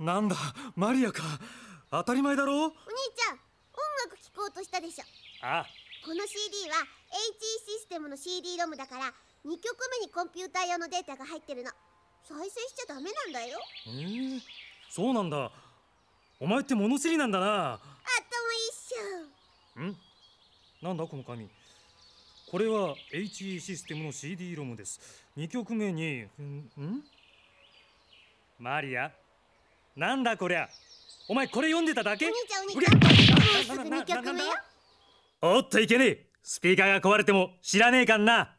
なんだマリアか。当たり前だろ。お兄ちゃん音楽聴こうとしたでしょ。あこの CD は HE システムの CD ロムだから2曲目にコンピューター用のデータが入ってるの。再生しちゃダメなんだよ。えー、そうなんだ。お前って物知りなんだな。あとも一緒。ん？なんだこの紙。これは HE システムの CD ロムです。2曲目にんん？マリアなんだこりゃ。お前これ読んでただけ？お兄ちゃんおうり兄ちゃん。ゃ。もうすぐ2曲目よおっといけねえ。スピーカーが壊れても知らねえかんな